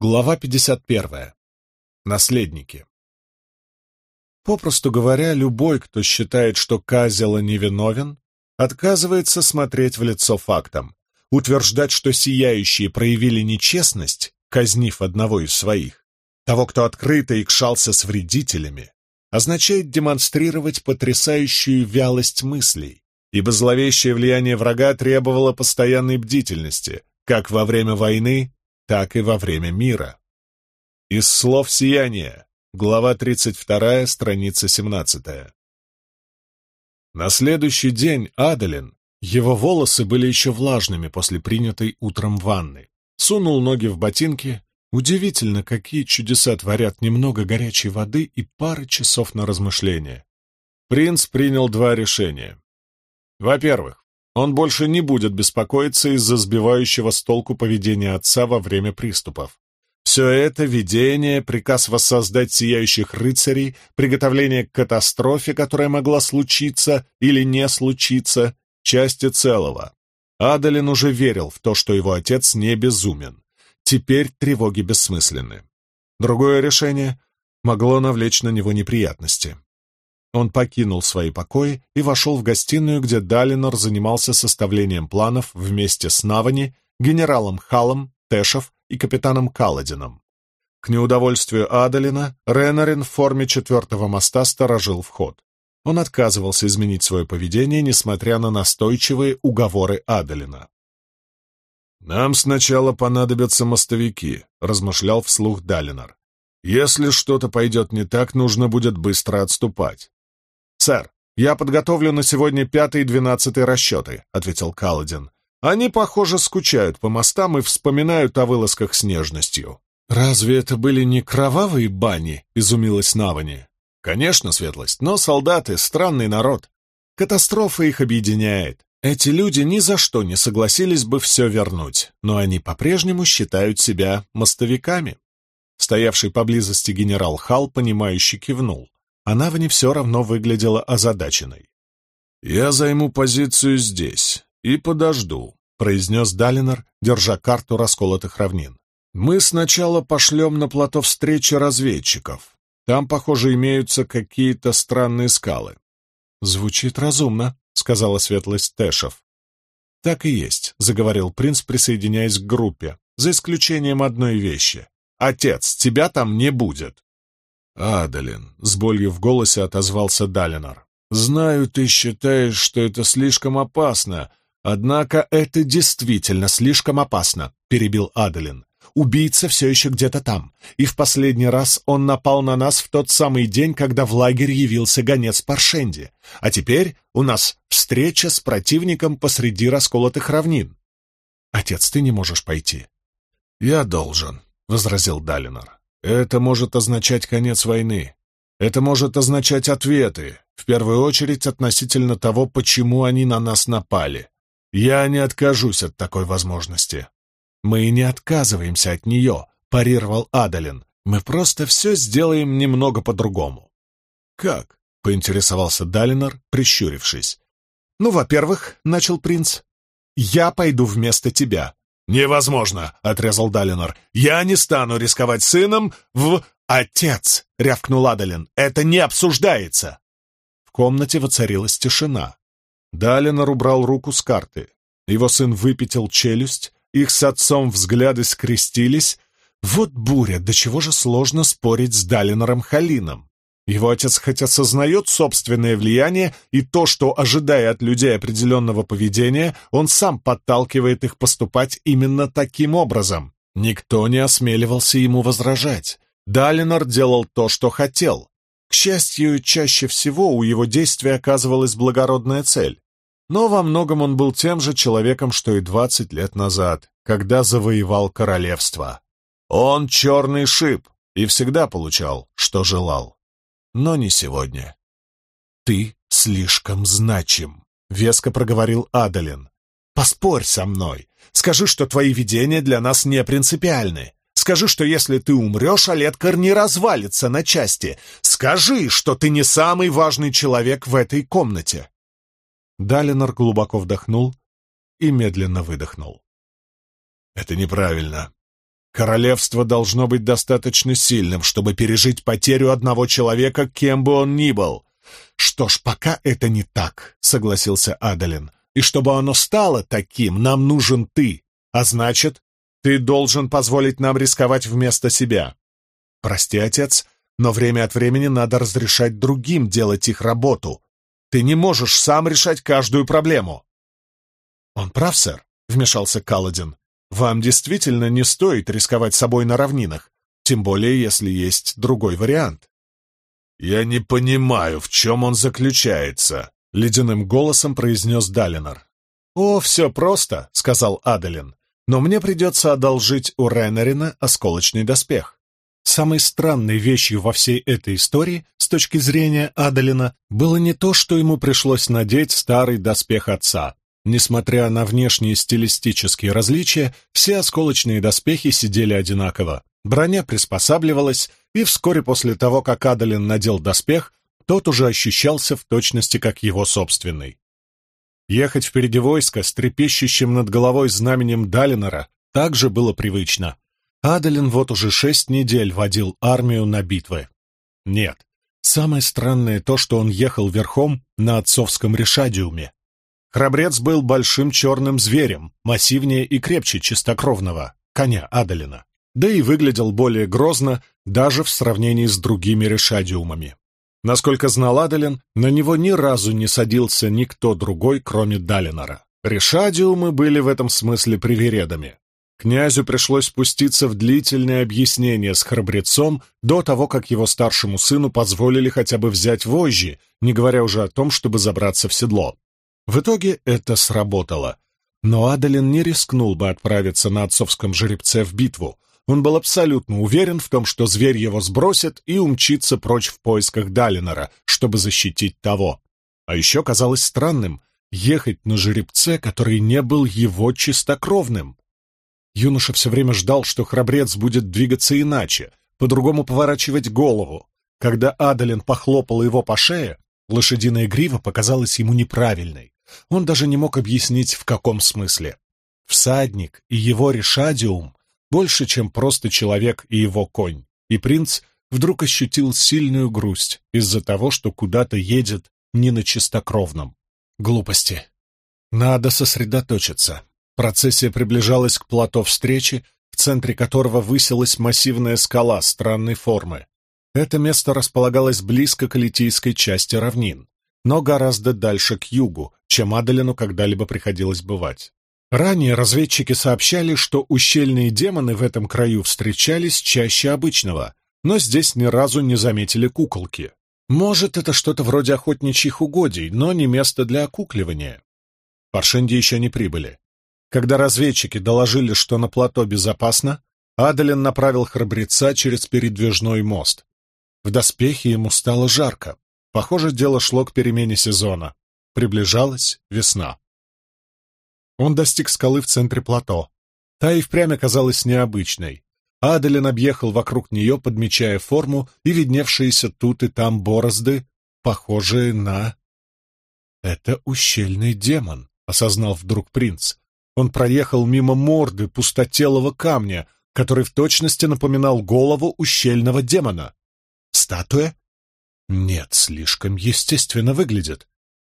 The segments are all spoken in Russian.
Глава 51. Наследники. Попросту говоря, любой, кто считает, что Казела невиновен, отказывается смотреть в лицо фактам, утверждать, что сияющие проявили нечестность, казнив одного из своих, того, кто открыто икшался с вредителями, означает демонстрировать потрясающую вялость мыслей, ибо зловещее влияние врага требовало постоянной бдительности, как во время войны, так и во время мира. Из слов сияния, глава 32, страница 17. На следующий день Адалин, его волосы были еще влажными после принятой утром ванны, сунул ноги в ботинки. Удивительно, какие чудеса творят немного горячей воды и пары часов на размышление. Принц принял два решения. Во-первых, он больше не будет беспокоиться из-за сбивающего с толку поведения отца во время приступов. Все это — видение, приказ воссоздать сияющих рыцарей, приготовление к катастрофе, которая могла случиться или не случиться, части целого. Адалин уже верил в то, что его отец не безумен. Теперь тревоги бессмысленны. Другое решение могло навлечь на него неприятности. Он покинул свои покои и вошел в гостиную, где Далинор занимался составлением планов вместе с Навани, генералом Халом, Тэшев и капитаном Каладином. К неудовольствию Адалина, Ренарин в форме четвертого моста сторожил вход. Он отказывался изменить свое поведение, несмотря на настойчивые уговоры Адалина. «Нам сначала понадобятся мостовики», — размышлял вслух Далинор. «Если что-то пойдет не так, нужно будет быстро отступать. «Сэр, я подготовлю на сегодня пятый и двенадцатый расчеты», — ответил Каладин. «Они, похоже, скучают по мостам и вспоминают о вылазках с нежностью». «Разве это были не кровавые бани?» — изумилась Навани. «Конечно, светлость, но солдаты — странный народ. Катастрофа их объединяет. Эти люди ни за что не согласились бы все вернуть, но они по-прежнему считают себя мостовиками». Стоявший поблизости генерал Хал, понимающе кивнул а Навани все равно выглядела озадаченной. «Я займу позицию здесь и подожду», — произнес Далинор, держа карту расколотых равнин. «Мы сначала пошлем на плато встречи разведчиков. Там, похоже, имеются какие-то странные скалы». «Звучит разумно», — сказала светлость Тэшев. «Так и есть», — заговорил принц, присоединяясь к группе, за исключением одной вещи. «Отец, тебя там не будет». «Адалин», — с болью в голосе отозвался Далинор. «Знаю, ты считаешь, что это слишком опасно, однако это действительно слишком опасно», — перебил Адалин. «Убийца все еще где-то там, и в последний раз он напал на нас в тот самый день, когда в лагерь явился гонец Паршенди. А теперь у нас встреча с противником посреди расколотых равнин». «Отец, ты не можешь пойти». «Я должен», — возразил Далинор. Это может означать конец войны. Это может означать ответы, в первую очередь относительно того, почему они на нас напали. Я не откажусь от такой возможности. Мы не отказываемся от нее, парировал Адалин. Мы просто все сделаем немного по-другому. Как? поинтересовался Далинор, прищурившись. Ну, во-первых, начал принц, я пойду вместо тебя. «Невозможно!» — отрезал Далинор. «Я не стану рисковать сыном в...» «Отец!» — рявкнул Адалин. «Это не обсуждается!» В комнате воцарилась тишина. Далинор убрал руку с карты. Его сын выпятил челюсть, их с отцом взгляды скрестились. Вот буря, до чего же сложно спорить с Далинором Халином. Его отец хоть осознает собственное влияние и то, что, ожидая от людей определенного поведения, он сам подталкивает их поступать именно таким образом. Никто не осмеливался ему возражать. Далинор делал то, что хотел. К счастью, чаще всего у его действия оказывалась благородная цель. Но во многом он был тем же человеком, что и двадцать лет назад, когда завоевал королевство. Он черный шип и всегда получал, что желал но не сегодня. «Ты слишком значим», — веско проговорил Адалин. «Поспорь со мной. Скажи, что твои видения для нас не принципиальны. Скажи, что если ты умрешь, Олеткар не развалится на части. Скажи, что ты не самый важный человек в этой комнате». Далинор глубоко вдохнул и медленно выдохнул. «Это неправильно. Королевство должно быть достаточно сильным, чтобы пережить потерю одного человека, кем бы он ни был. Что ж, пока это не так, согласился Адалин. И чтобы оно стало таким, нам нужен ты. А значит, ты должен позволить нам рисковать вместо себя. Прости, отец, но время от времени надо разрешать другим делать их работу. Ты не можешь сам решать каждую проблему. Он прав, сэр, вмешался Каладин. Вам действительно не стоит рисковать собой на равнинах, тем более если есть другой вариант. «Я не понимаю, в чем он заключается», — ледяным голосом произнес Далинор. «О, все просто», — сказал Аделин. «Но мне придется одолжить у Ренарина осколочный доспех». Самой странной вещью во всей этой истории, с точки зрения Адалина, было не то, что ему пришлось надеть старый доспех отца, Несмотря на внешние стилистические различия, все осколочные доспехи сидели одинаково. Броня приспосабливалась, и вскоре после того, как Адалин надел доспех, тот уже ощущался в точности как его собственный. Ехать впереди войска с трепещущим над головой знаменем Далинора также было привычно. Адалин вот уже шесть недель водил армию на битвы. Нет, самое странное то, что он ехал верхом на отцовском решадиуме. Храбрец был большим черным зверем, массивнее и крепче чистокровного, коня Адалина, да и выглядел более грозно даже в сравнении с другими решадиумами. Насколько знал Адалин, на него ни разу не садился никто другой, кроме Далинора. Решадиумы были в этом смысле привередами. Князю пришлось спуститься в длительное объяснение с храбрецом до того, как его старшему сыну позволили хотя бы взять вожжи, не говоря уже о том, чтобы забраться в седло. В итоге это сработало. Но Адалин не рискнул бы отправиться на отцовском жеребце в битву. Он был абсолютно уверен в том, что зверь его сбросит и умчится прочь в поисках Далинора, чтобы защитить того. А еще казалось странным ехать на жеребце, который не был его чистокровным. Юноша все время ждал, что храбрец будет двигаться иначе, по-другому поворачивать голову. Когда Адалин похлопал его по шее, лошадиная грива показалась ему неправильной. Он даже не мог объяснить, в каком смысле. Всадник и его решадиум больше, чем просто человек и его конь. И принц вдруг ощутил сильную грусть из-за того, что куда-то едет не на чистокровном. Глупости. Надо сосредоточиться. Процессия приближалась к плато встречи, в центре которого высилась массивная скала странной формы. Это место располагалось близко к литийской части равнин но гораздо дальше к югу, чем Адалину когда-либо приходилось бывать. Ранее разведчики сообщали, что ущельные демоны в этом краю встречались чаще обычного, но здесь ни разу не заметили куколки. Может, это что-то вроде охотничьих угодий, но не место для окукливания. Паршенди еще не прибыли. Когда разведчики доложили, что на плато безопасно, Адалин направил храбреца через передвижной мост. В доспехе ему стало жарко. Похоже, дело шло к перемене сезона. Приближалась весна. Он достиг скалы в центре плато. Та и впрямь оказалась необычной. Аделин объехал вокруг нее, подмечая форму и видневшиеся тут и там борозды, похожие на... «Это ущельный демон», — осознал вдруг принц. Он проехал мимо морды пустотелого камня, который в точности напоминал голову ущельного демона. Статуя нет, слишком естественно выглядит.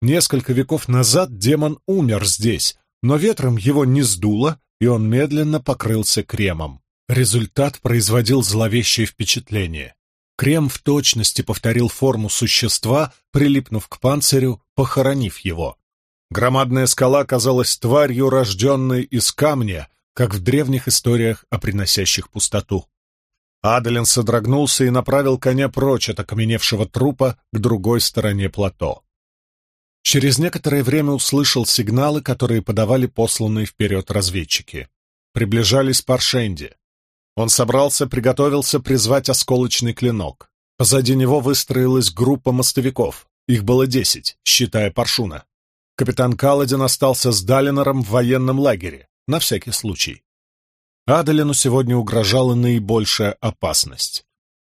Несколько веков назад демон умер здесь, но ветром его не сдуло, и он медленно покрылся кремом. Результат производил зловещее впечатление. Крем в точности повторил форму существа, прилипнув к панцирю, похоронив его. Громадная скала казалась тварью, рожденной из камня, как в древних историях о приносящих пустоту. Адалин содрогнулся и направил коня прочь от окаменевшего трупа к другой стороне плато. Через некоторое время услышал сигналы, которые подавали посланные вперед разведчики. Приближались Паршенди. Он собрался, приготовился призвать осколочный клинок. Позади него выстроилась группа мостовиков. Их было десять, считая Паршуна. Капитан Каладин остался с Далинором в военном лагере, на всякий случай. Адалину сегодня угрожала наибольшая опасность.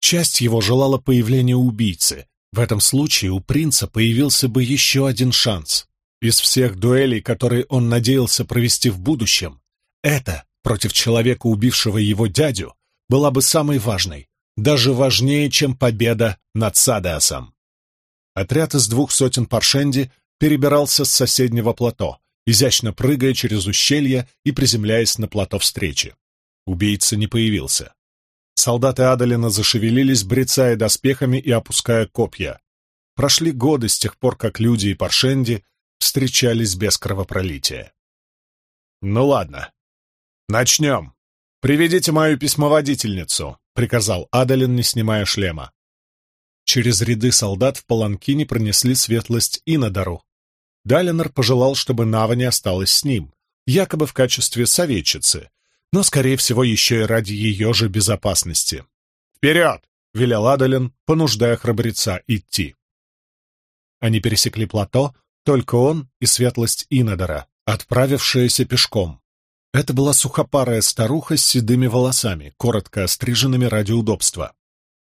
Часть его желала появления убийцы. В этом случае у принца появился бы еще один шанс. Из всех дуэлей, которые он надеялся провести в будущем, это против человека, убившего его дядю, была бы самой важной, даже важнее, чем победа над Садеасом. Отряд из двух сотен паршенди перебирался с соседнего плато, изящно прыгая через ущелье и приземляясь на плато встречи. Убийца не появился. Солдаты Адалина зашевелились, брецая доспехами и опуская копья. Прошли годы с тех пор, как люди и паршенди встречались без кровопролития. «Ну ладно. Начнем. Приведите мою письмоводительницу», — приказал Адалин, не снимая шлема. Через ряды солдат в Паланкине пронесли светлость Инодару. Далинор пожелал, чтобы Нава не осталась с ним, якобы в качестве советчицы, но, скорее всего, еще и ради ее же безопасности. «Вперед!» — велел Адалин, понуждая храбреца идти. Они пересекли плато, только он и светлость Инадора, отправившаяся пешком. Это была сухопарая старуха с седыми волосами, коротко остриженными ради удобства.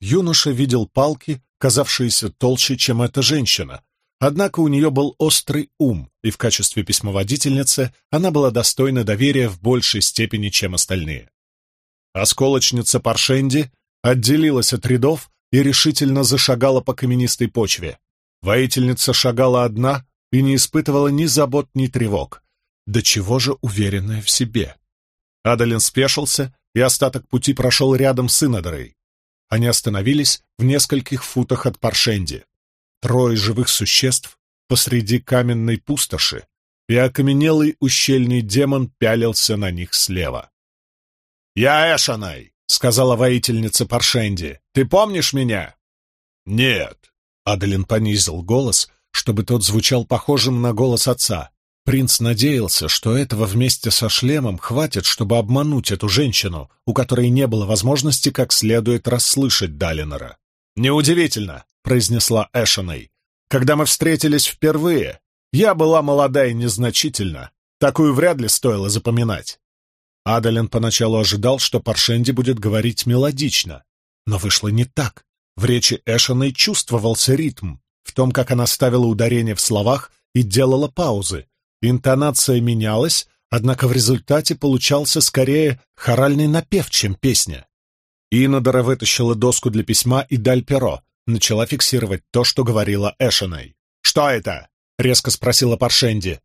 Юноша видел палки, казавшиеся толще, чем эта женщина, однако у нее был острый ум, и в качестве письмоводительницы она была достойна доверия в большей степени, чем остальные. Осколочница Паршенди отделилась от рядов и решительно зашагала по каменистой почве. Воительница шагала одна, и не испытывала ни забот, ни тревог. До чего же уверенная в себе. Адалин спешился и остаток пути прошел рядом с Инодорой. Они остановились в нескольких футах от Паршенди. Трое живых существ посреди каменной пустоши, и окаменелый ущельный демон пялился на них слева. «Я Эшанай!» — сказала воительница Паршенди. «Ты помнишь меня?» «Нет», — Адалин понизил голос, чтобы тот звучал похожим на голос отца. Принц надеялся, что этого вместе со шлемом хватит, чтобы обмануть эту женщину, у которой не было возможности как следует расслышать Далинора. «Неудивительно», — произнесла Эшеней. «Когда мы встретились впервые, я была молода и незначительна. Такую вряд ли стоило запоминать». Адалин поначалу ожидал, что Паршенди будет говорить мелодично, но вышло не так. В речи Эшеней чувствовался ритм, в том, как она ставила ударение в словах и делала паузы. Интонация менялась, однако в результате получался скорее хоральный напев, чем песня. Инодора вытащила доску для письма и даль перо, начала фиксировать то, что говорила Эшеней. «Что это?» — резко спросила Паршенди.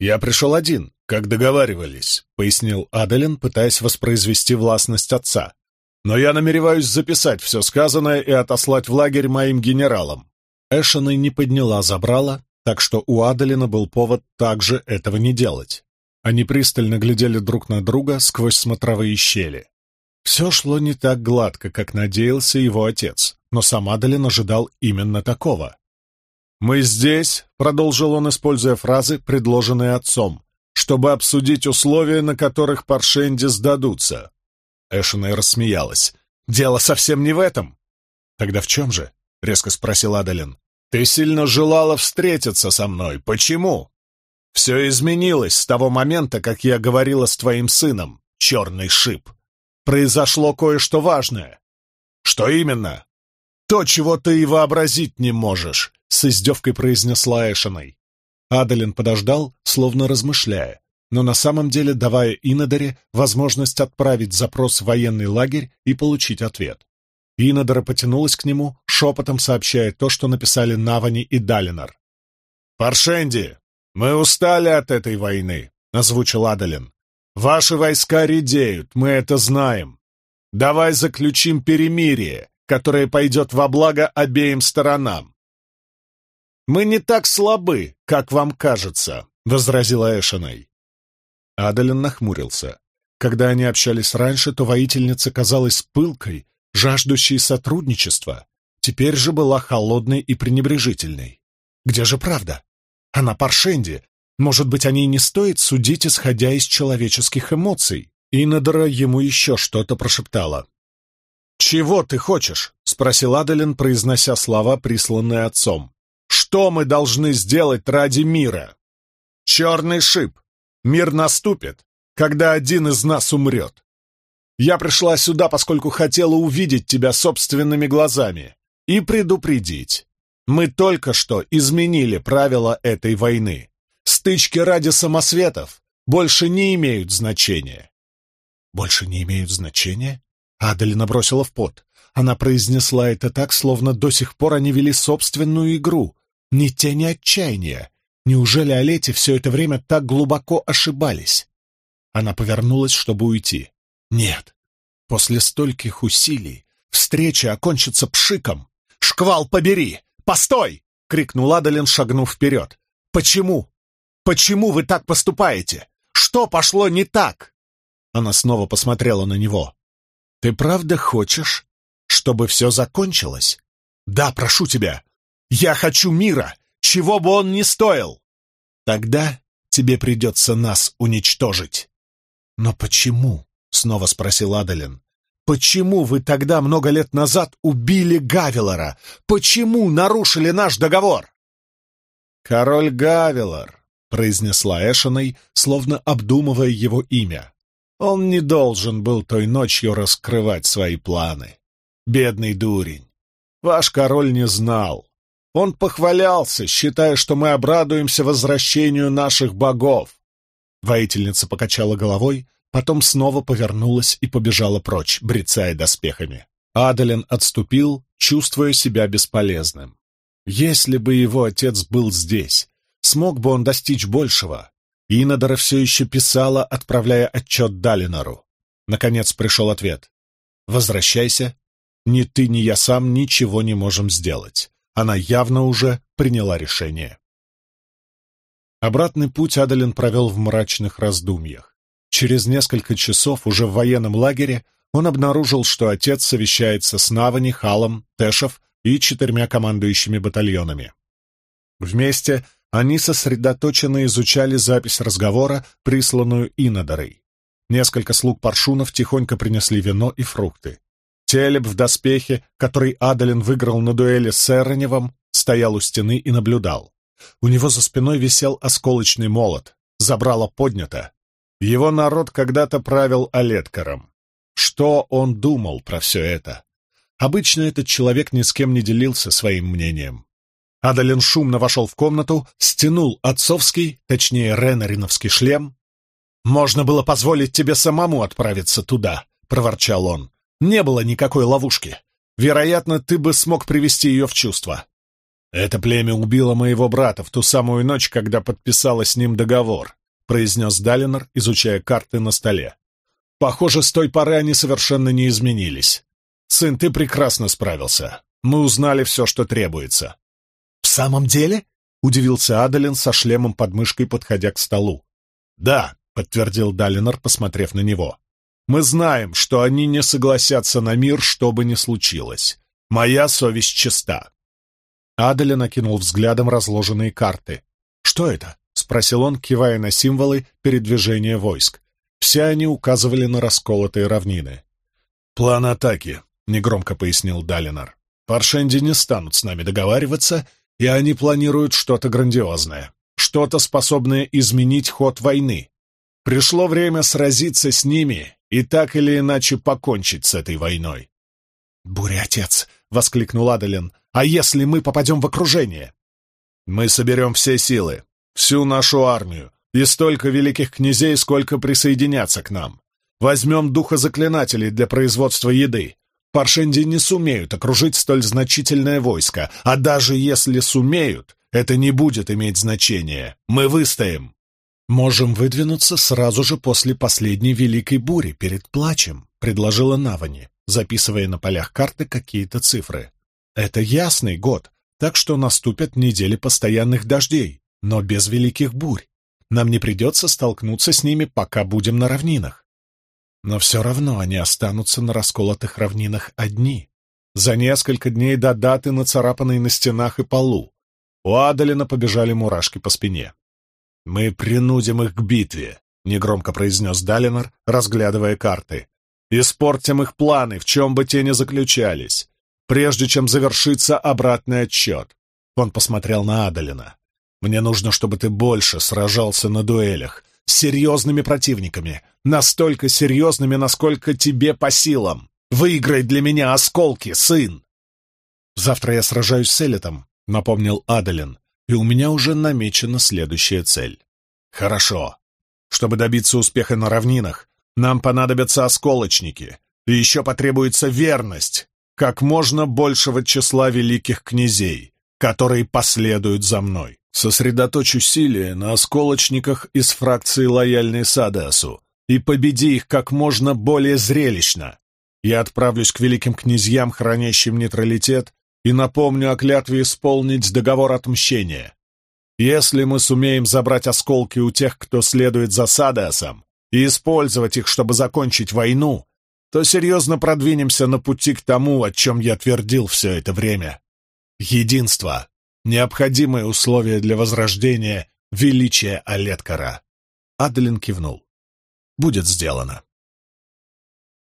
«Я пришел один, как договаривались», — пояснил Аделин, пытаясь воспроизвести властность отца. «Но я намереваюсь записать все сказанное и отослать в лагерь моим генералам. Эшена не подняла забрала, так что у Адалина был повод также этого не делать. Они пристально глядели друг на друга сквозь смотровые щели. Все шло не так гладко, как надеялся его отец, но сам Адалин ожидал именно такого. «Мы здесь», — продолжил он, используя фразы, предложенные отцом, «чтобы обсудить условия, на которых Паршенди сдадутся». Эшена рассмеялась. «Дело совсем не в этом». «Тогда в чем же?» — резко спросил Адалин. «Ты сильно желала встретиться со мной. Почему?» «Все изменилось с того момента, как я говорила с твоим сыном, черный шип. Произошло кое-что важное». «Что именно?» «То, чего ты и вообразить не можешь», — с издевкой произнесла Эшиной. Адалин подождал, словно размышляя, но на самом деле давая Инодоре возможность отправить запрос в военный лагерь и получить ответ. Инодора потянулась к нему, шепотом сообщая то, что написали Навани и Далинар. «Паршенди, мы устали от этой войны», — озвучил Адалин. «Ваши войска редеют, мы это знаем. Давай заключим перемирие, которое пойдет во благо обеим сторонам». «Мы не так слабы, как вам кажется», — возразила Эшеней. Адалин нахмурился. Когда они общались раньше, то воительница казалась пылкой, жаждущей сотрудничества, теперь же была холодной и пренебрежительной. Где же правда? Она паршенди. Может быть, о ней не стоит судить, исходя из человеческих эмоций? Инодора ему еще что-то прошептала. «Чего ты хочешь?» — спросил Аделин, произнося слова, присланные отцом. «Что мы должны сделать ради мира?» «Черный шип. Мир наступит, когда один из нас умрет. Я пришла сюда, поскольку хотела увидеть тебя собственными глазами и предупредить. Мы только что изменили правила этой войны. Стычки ради самосветов больше не имеют значения. больше не имеют значения? Адалина бросила в пот. Она произнесла это так, словно до сих пор они вели собственную игру. Ни тени отчаяния. Неужели Олете все это время так глубоко ошибались? Она повернулась, чтобы уйти. Нет. После стольких усилий встреча окончится пшиком. «Шквал, побери! Постой!» — крикнул Адалин, шагнув вперед. «Почему? Почему вы так поступаете? Что пошло не так?» Она снова посмотрела на него. «Ты правда хочешь, чтобы все закончилось?» «Да, прошу тебя. Я хочу мира, чего бы он ни стоил. Тогда тебе придется нас уничтожить». «Но почему?» — снова спросил Адалин. «Почему вы тогда много лет назад убили Гавилора? Почему нарушили наш договор?» «Король Гавилор», — произнесла Эшиной, словно обдумывая его имя. Он не должен был той ночью раскрывать свои планы. Бедный дурень. Ваш король не знал. Он похвалялся, считая, что мы обрадуемся возвращению наших богов. Воительница покачала головой, потом снова повернулась и побежала прочь, брецая доспехами. Адалин отступил, чувствуя себя бесполезным. Если бы его отец был здесь, смог бы он достичь большего, Инодора все еще писала, отправляя отчет Далинору. Наконец пришел ответ. «Возвращайся. Ни ты, ни я сам ничего не можем сделать. Она явно уже приняла решение». Обратный путь Адалин провел в мрачных раздумьях. Через несколько часов уже в военном лагере он обнаружил, что отец совещается с Навани, Халом, Тэшев и четырьмя командующими батальонами. Вместе они сосредоточенно изучали запись разговора, присланную Инодорой. Несколько слуг паршунов тихонько принесли вино и фрукты. Телеб в доспехе, который Адалин выиграл на дуэли с Эроневым, стоял у стены и наблюдал. У него за спиной висел осколочный молот, забрало поднято. Его народ когда-то правил Олеткаром. Что он думал про все это? Обычно этот человек ни с кем не делился своим мнением. Адалин шумно вошел в комнату, стянул отцовский, точнее Ренариновский шлем. «Можно было позволить тебе самому отправиться туда», — проворчал он. «Не было никакой ловушки. Вероятно, ты бы смог привести ее в чувство». «Это племя убило моего брата в ту самую ночь, когда подписало с ним договор», — произнес Далинор, изучая карты на столе. «Похоже, с той поры они совершенно не изменились. Сын, ты прекрасно справился. Мы узнали все, что требуется. «В самом деле?» — удивился Адалин со шлемом под мышкой, подходя к столу. «Да», — подтвердил Далинор, посмотрев на него. «Мы знаем, что они не согласятся на мир, что бы ни случилось. Моя совесть чиста». Адалин окинул взглядом разложенные карты. «Что это?» — спросил он, кивая на символы передвижения войск. Все они указывали на расколотые равнины. «План атаки», — негромко пояснил Далинор. «Паршенди не станут с нами договариваться и они планируют что-то грандиозное, что-то способное изменить ход войны. Пришло время сразиться с ними и так или иначе покончить с этой войной. «Буря, отец!» — воскликнул Адалин. «А если мы попадем в окружение?» «Мы соберем все силы, всю нашу армию и столько великих князей, сколько присоединятся к нам. Возьмем духозаклинателей для производства еды, Паршенди не сумеют окружить столь значительное войско, а даже если сумеют, это не будет иметь значения. Мы выстоим. «Можем выдвинуться сразу же после последней великой бури, перед плачем», — предложила Навани, записывая на полях карты какие-то цифры. «Это ясный год, так что наступят недели постоянных дождей, но без великих бурь. Нам не придется столкнуться с ними, пока будем на равнинах. Но все равно они останутся на расколотых равнинах одни, за несколько дней до даты, нацарапанной на стенах и полу. У Адалина побежали мурашки по спине. «Мы принудим их к битве», — негромко произнес Далинор, разглядывая карты. «Испортим их планы, в чем бы те ни заключались, прежде чем завершится обратный отсчет». Он посмотрел на Адалина. «Мне нужно, чтобы ты больше сражался на дуэлях, серьезными противниками, настолько серьезными, насколько тебе по силам. Выиграй для меня осколки, сын!» «Завтра я сражаюсь с Элитом», — напомнил Адалин, «и у меня уже намечена следующая цель». «Хорошо. Чтобы добиться успеха на равнинах, Нам понадобятся осколочники, и еще потребуется верность как можно большего числа великих князей, которые последуют за мной. Сосредоточь усилия на осколочниках из фракции лояльной Садасу и победи их как можно более зрелищно. Я отправлюсь к великим князьям, хранящим нейтралитет, и напомню о клятве исполнить договор отмщения. Если мы сумеем забрать осколки у тех, кто следует за Садасом, и использовать их, чтобы закончить войну, то серьезно продвинемся на пути к тому, о чем я твердил все это время. Единство — необходимое условие для возрождения величия Олеткара. Аделин кивнул. «Будет сделано».